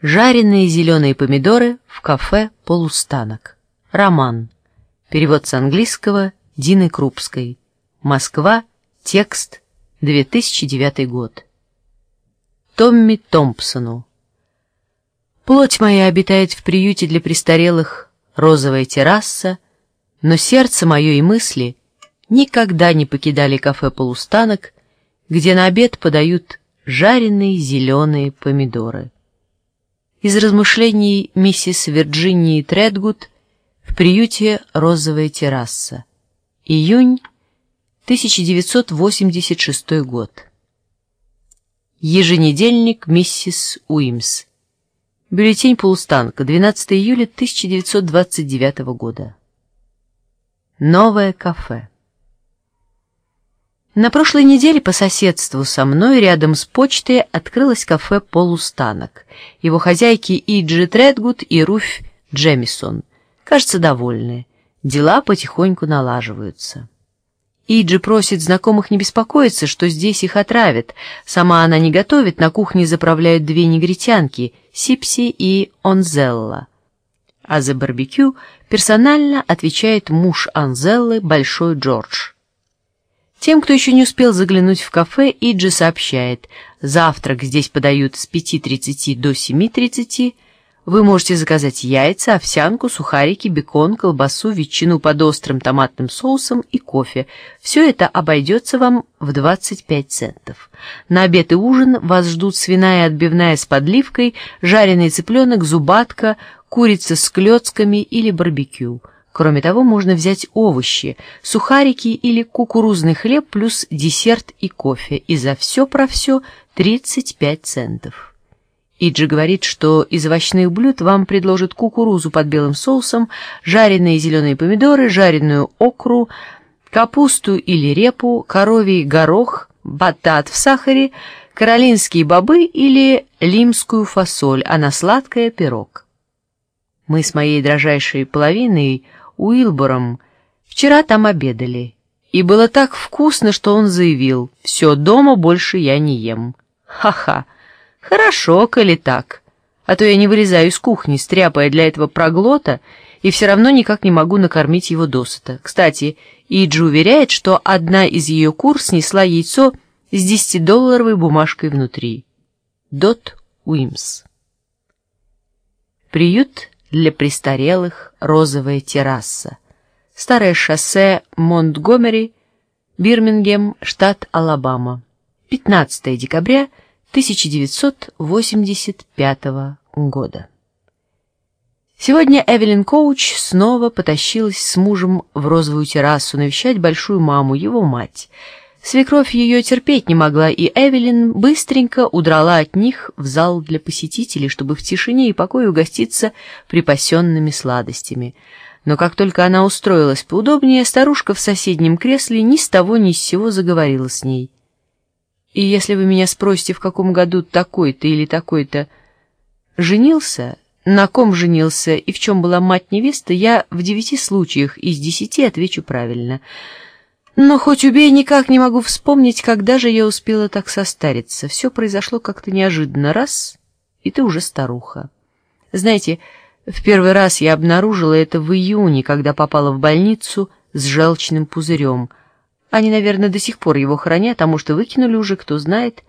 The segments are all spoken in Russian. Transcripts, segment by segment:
Жареные зеленые помидоры в кафе «Полустанок». Роман. Перевод с английского Дины Крупской. Москва. Текст. 2009 год. Томми Томпсону. Плоть моя обитает в приюте для престарелых, розовая терраса, но сердце мое и мысли никогда не покидали кафе «Полустанок», где на обед подают жареные зеленые помидоры. Из размышлений миссис Вирджинии Тредгуд в приюте «Розовая терраса». Июнь 1986 год. Еженедельник миссис Уимс. Бюллетень полустанка, 12 июля 1929 года. Новое кафе. На прошлой неделе по соседству со мной рядом с почтой открылось кафе «Полустанок». Его хозяйки Иджи Тредгуд и Руфь Джемисон. Кажется, довольны. Дела потихоньку налаживаются. Иджи просит знакомых не беспокоиться, что здесь их отравят. Сама она не готовит, на кухне заправляют две негритянки — Сипси и Онзелла. А за барбекю персонально отвечает муж Анзеллы, Большой Джордж. Тем, кто еще не успел заглянуть в кафе, Иджи сообщает, завтрак здесь подают с 5.30 до 7.30, вы можете заказать яйца, овсянку, сухарики, бекон, колбасу, ветчину под острым томатным соусом и кофе. Все это обойдется вам в 25 центов. На обед и ужин вас ждут свиная отбивная с подливкой, жареный цыпленок, зубатка, курица с клетками или барбекю. Кроме того, можно взять овощи, сухарики или кукурузный хлеб плюс десерт и кофе. И за все про все 35 центов. Иджи говорит, что из овощных блюд вам предложат кукурузу под белым соусом, жареные зеленые помидоры, жареную окру, капусту или репу, коровий горох, батат в сахаре, каролинские бобы или лимскую фасоль, а на сладкое пирог. Мы с моей дрожайшей половиной Уилбором вчера там обедали, и было так вкусно, что он заявил, «Все, дома больше я не ем». Ха-ха, хорошо, коли так, а то я не вылезаю из кухни, стряпая для этого проглота, и все равно никак не могу накормить его досыта. Кстати, Иджи уверяет, что одна из ее кур снесла яйцо с десятидолларовой бумажкой внутри. Дот Уимс. Приют для престарелых розовая терраса. Старое шоссе Монтгомери, Бирмингем, штат Алабама. 15 декабря 1985 года. Сегодня Эвелин Коуч снова потащилась с мужем в розовую террасу навещать большую маму, его мать. Свекровь ее терпеть не могла, и Эвелин быстренько удрала от них в зал для посетителей, чтобы в тишине и покое угоститься припасенными сладостями. Но как только она устроилась поудобнее, старушка в соседнем кресле ни с того ни с сего заговорила с ней. «И если вы меня спросите, в каком году такой-то или такой-то женился, на ком женился и в чем была мать невесты, я в девяти случаях из десяти отвечу правильно». Но хоть убей, никак не могу вспомнить, когда же я успела так состариться. Все произошло как-то неожиданно. Раз — и ты уже старуха. Знаете, в первый раз я обнаружила это в июне, когда попала в больницу с желчным пузырем. Они, наверное, до сих пор его хранят, а может, и выкинули уже, кто знает.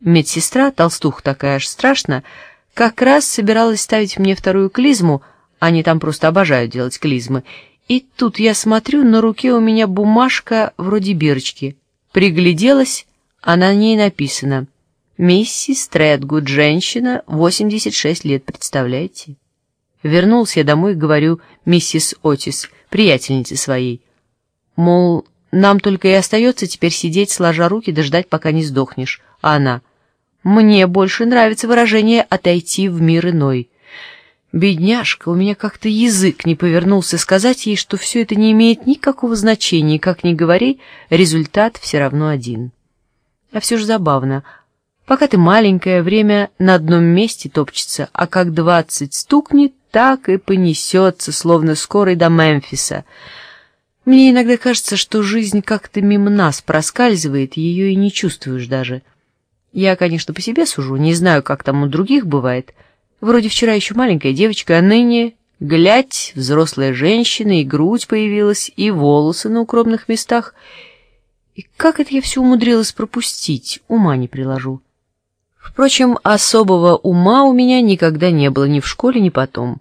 Медсестра, толстух такая аж страшно, как раз собиралась ставить мне вторую клизму, они там просто обожают делать клизмы, и тут я смотрю, на руке у меня бумажка вроде бирочки. Пригляделась, а на ней написано «Миссис Тредгуд, женщина, 86 лет, представляете?» Вернулся я домой и говорю миссис Отис, приятельнице своей. Мол, нам только и остается теперь сидеть, сложа руки, дождать, пока не сдохнешь. А она, мне больше нравится выражение «отойти в мир иной». Бедняжка, у меня как-то язык не повернулся сказать ей, что все это не имеет никакого значения, и, как ни говори, результат все равно один. А все же забавно. Пока ты маленькое, время на одном месте топчется, а как двадцать стукнет, так и понесется, словно скорой до Мемфиса. Мне иногда кажется, что жизнь как-то мимо нас проскальзывает, ее и не чувствуешь даже. Я, конечно, по себе сужу, не знаю, как там у других бывает — Вроде вчера еще маленькая девочка, а ныне, глядь, взрослая женщина, и грудь появилась, и волосы на укромных местах. И как это я все умудрилась пропустить, ума не приложу. Впрочем, особого ума у меня никогда не было ни в школе, ни потом.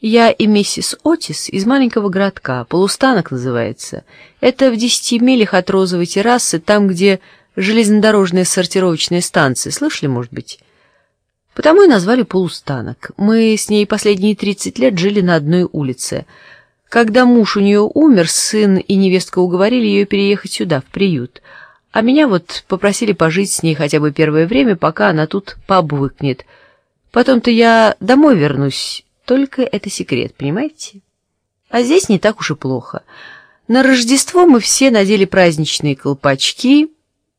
Я и миссис Отис из маленького городка, полустанок называется. Это в десяти милях от розовой террасы, там, где железнодорожная сортировочная станция. Слышали, может быть? Потому и назвали полустанок. Мы с ней последние тридцать лет жили на одной улице. Когда муж у нее умер, сын и невестка уговорили ее переехать сюда, в приют. А меня вот попросили пожить с ней хотя бы первое время, пока она тут пообвыкнет. Потом-то я домой вернусь, только это секрет, понимаете? А здесь не так уж и плохо. На Рождество мы все надели праздничные колпачки,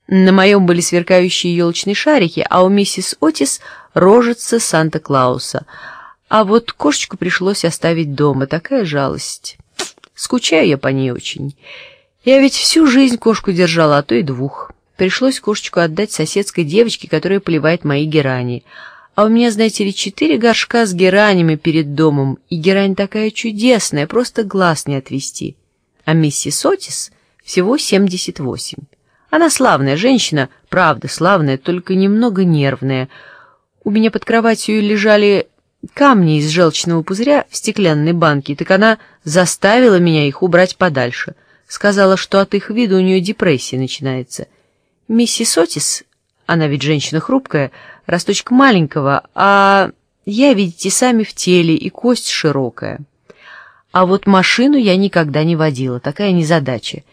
на моем были сверкающие елочные шарики, а у миссис Отис рожица Санта-Клауса. А вот кошечку пришлось оставить дома, такая жалость. Скучаю я по ней очень. Я ведь всю жизнь кошку держала, а то и двух. Пришлось кошечку отдать соседской девочке, которая поливает мои герани. А у меня, знаете ли, четыре горшка с геранями перед домом, и герань такая чудесная, просто глаз не отвести. А миссис Отис всего семьдесят восемь. Она славная женщина, правда славная, только немного нервная. У меня под кроватью лежали камни из желчного пузыря в стеклянной банке, так она заставила меня их убрать подальше. Сказала, что от их вида у нее депрессия начинается. Миссис Отис, она ведь женщина хрупкая, росточек маленького, а я, видите, сами в теле, и кость широкая. А вот машину я никогда не водила, такая незадача.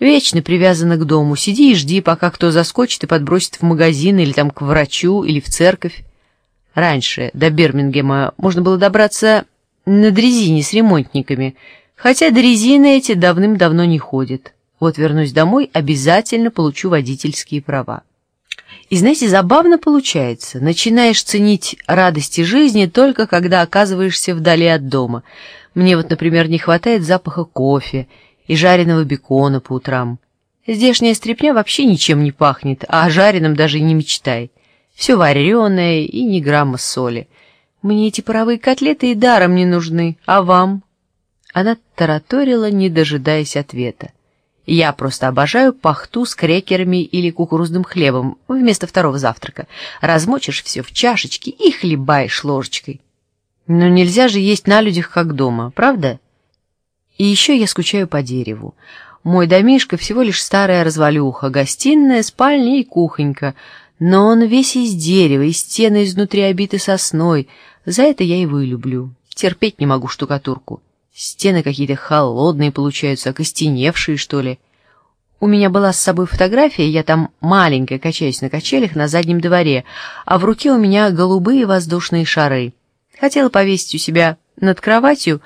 Вечно привязана к дому. Сиди и жди, пока кто заскочит и подбросит в магазин или там к врачу или в церковь. Раньше до Бирмингема можно было добраться на дрезине с ремонтниками, хотя дрезины эти давным-давно не ходят. Вот вернусь домой, обязательно получу водительские права. И знаете, забавно получается. Начинаешь ценить радости жизни только когда оказываешься вдали от дома. Мне вот, например, не хватает запаха кофе, и жареного бекона по утрам. Здешняя стряпня вообще ничем не пахнет, а о жареном даже не мечтай. Все вареное и ни грамма соли. Мне эти паровые котлеты и даром не нужны, а вам?» Она тараторила, не дожидаясь ответа. «Я просто обожаю пахту с крекерами или кукурузным хлебом вместо второго завтрака. Размочишь все в чашечке и хлебаешь ложечкой. Но нельзя же есть на людях, как дома, правда?» И еще я скучаю по дереву. Мой домишко всего лишь старая развалюха, гостиная, спальня и кухонька, но он весь из дерева, и стены изнутри обиты сосной. За это я его и люблю. Терпеть не могу штукатурку. Стены какие-то холодные получаются, окостеневшие, что ли. У меня была с собой фотография, я там маленькая, качаюсь на качелях на заднем дворе, а в руке у меня голубые воздушные шары. Хотела повесить у себя над кроватью,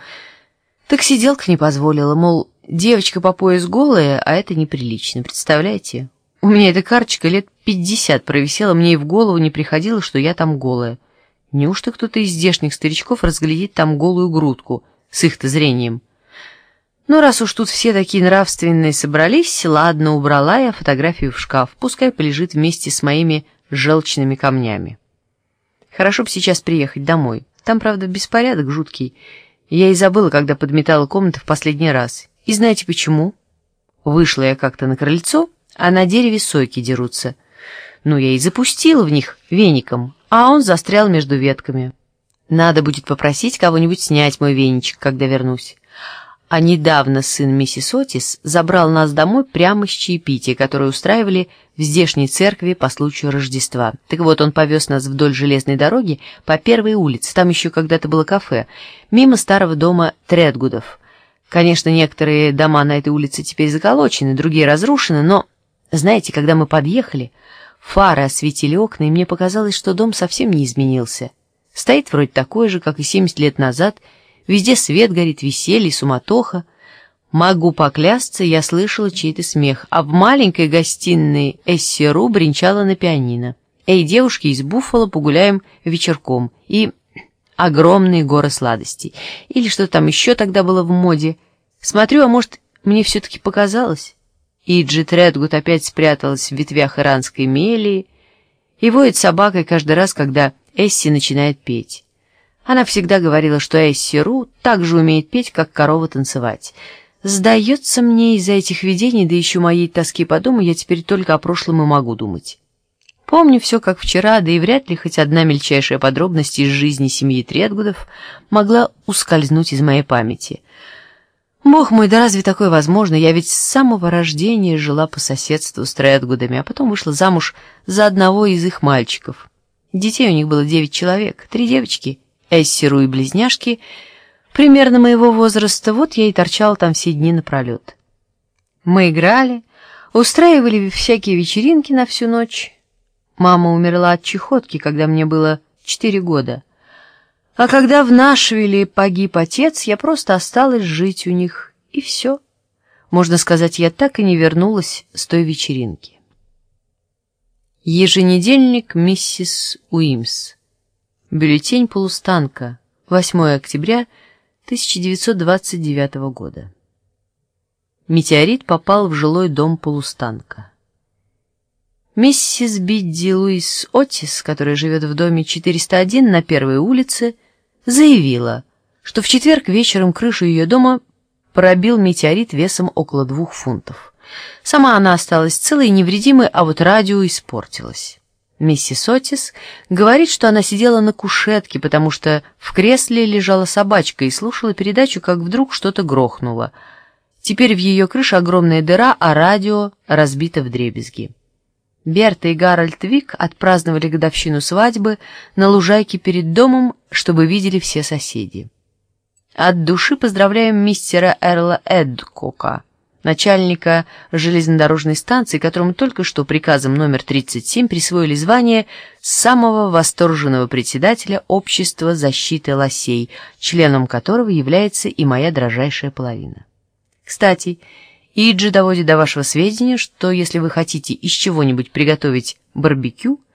так сиделка не позволила, мол, девочка по пояс голая, а это неприлично, представляете? У меня эта карточка лет пятьдесят провисела, мне и в голову не приходило, что я там голая. Неужто кто-то из здешних старичков разглядит там голую грудку с их-то зрением? Ну, раз уж тут все такие нравственные собрались, ладно, убрала я фотографию в шкаф, пускай полежит вместе с моими желчными камнями. Хорошо бы сейчас приехать домой. Там, правда, беспорядок жуткий, я и забыла, когда подметала комнату в последний раз. И знаете почему? Вышла я как-то на крыльцо, а на дереве сойки дерутся. Ну, я и запустила в них веником, а он застрял между ветками. Надо будет попросить кого-нибудь снять мой веничек, когда вернусь. А недавно сын миссис Отис забрал нас домой прямо с чаепития, которое устраивали в здешней церкви по случаю Рождества. Так вот, он повез нас вдоль железной дороги по первой улице, там еще когда-то было кафе, мимо старого дома Тредгудов. Конечно, некоторые дома на этой улице теперь заколочены, другие разрушены, но, знаете, когда мы подъехали, фары осветили окна, и мне показалось, что дом совсем не изменился. Стоит вроде такой же, как и 70 лет назад, Везде свет горит, веселье, суматоха. Могу поклясться, я слышала чей-то смех, а в маленькой гостиной Эссеру бренчала на пианино. «Эй, девушки, из Буффало погуляем вечерком» и «Огромные горы сладостей» или что там еще тогда было в моде. Смотрю, а может, мне все-таки показалось? И Джит Редгуд опять спряталась в ветвях иранской мелии и воет собакой каждый раз, когда Эсси начинает петь. Она всегда говорила, что Эсси Ру так же умеет петь, как корова танцевать. Сдается мне из-за этих видений, да еще моей тоски по дому, я теперь только о прошлом и могу думать. Помню все как вчера, да и вряд ли хоть одна мельчайшая подробность из жизни семьи Тредгудов могла ускользнуть из моей памяти. Бог мой, да разве такое возможно? Я ведь с самого рождения жила по соседству с Тредгудами, а потом вышла замуж за одного из их мальчиков. Детей у них было девять человек, три девочки, Эссеру и близняшки, примерно моего возраста, вот я и торчала там все дни напролет. Мы играли, устраивали всякие вечеринки на всю ночь, Мама умерла от чехотки, когда мне было четыре года. А когда в Нашвилле погиб отец, я просто осталась жить у них, и все. Можно сказать, я так и не вернулась с той вечеринки. Еженедельник миссис Уимс. Бюллетень полустанка. 8 октября 1929 года. Метеорит попал в жилой дом полустанка. Миссис Бидди Луис Отис, которая живет в доме 401 на первой улице, заявила, что в четверг вечером крышу ее дома пробил метеорит весом около двух фунтов. Сама она осталась целой и невредимой, а вот радио испортилось. Миссис Отис говорит, что она сидела на кушетке, потому что в кресле лежала собачка и слушала передачу, как вдруг что-то грохнуло. Теперь в ее крыше огромная дыра, а радио разбито вдребезги. Берта и Гарольд Вик отпраздновали годовщину свадьбы на лужайке перед домом, чтобы видели все соседи. От души поздравляем мистера Эрла Эдкока, начальника железнодорожной станции, которому только что приказом номер 37 присвоили звание самого восторженного председателя Общества защиты лосей, членом которого является и моя дрожайшая половина. Кстати, Иджи доводит до вашего сведения, что если вы хотите из чего-нибудь приготовить барбекю,